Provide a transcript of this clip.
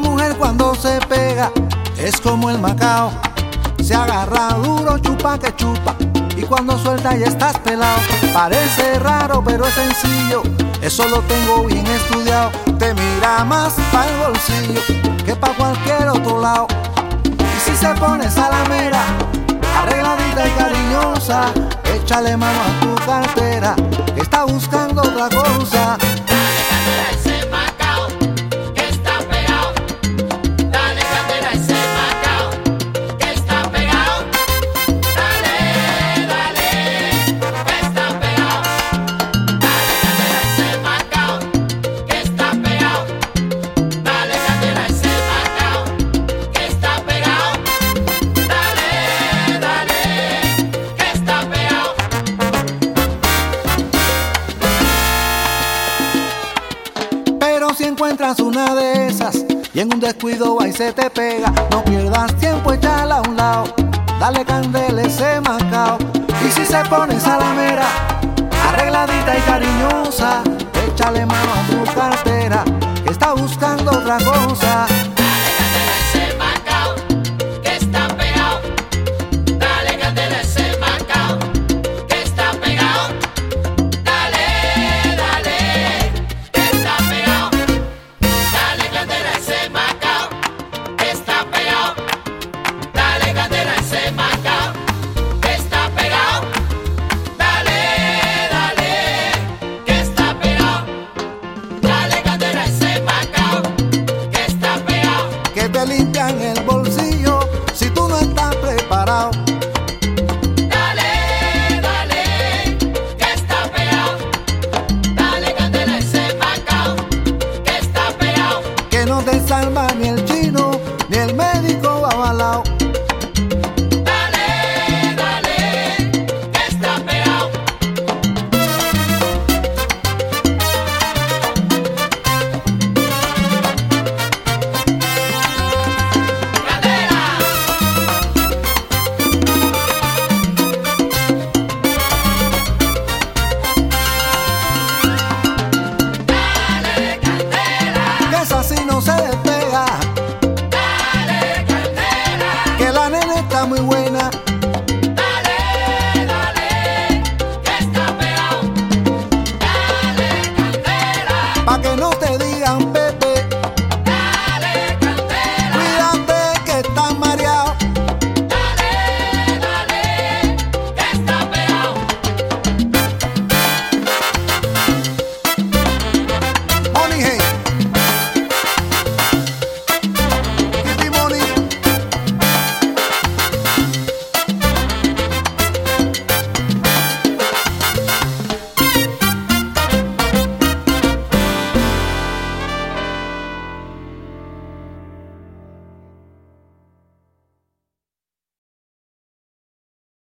Una mujer cuando se pega es como el macao. Se agarra duro, chupa que chupa. Y cuando suelta ya estás pelado. Parece raro, pero es sencillo. Eso lo tengo bien estudiado. Te mira más para el bolsillo que para cualquier otro lado. Y si se pone salamera, arregladita y cariñosa, échale mano a tu cartera, que está buscando otra cosa. Una de esas y en un descuido y se te pega, no pierdas tiempo, échala a un lado, dale candela ese macao. Y si se pone salamera, arregladita y cariñosa, échale mano a tu cartera, que está buscando otra cosa. en el bolsillo si tú no estás preparado. Dale, dale, que está pegado. Dale, candela ese macao, que está pegado. Que no te salva ni el chino, ni el médico avalao. muy buena.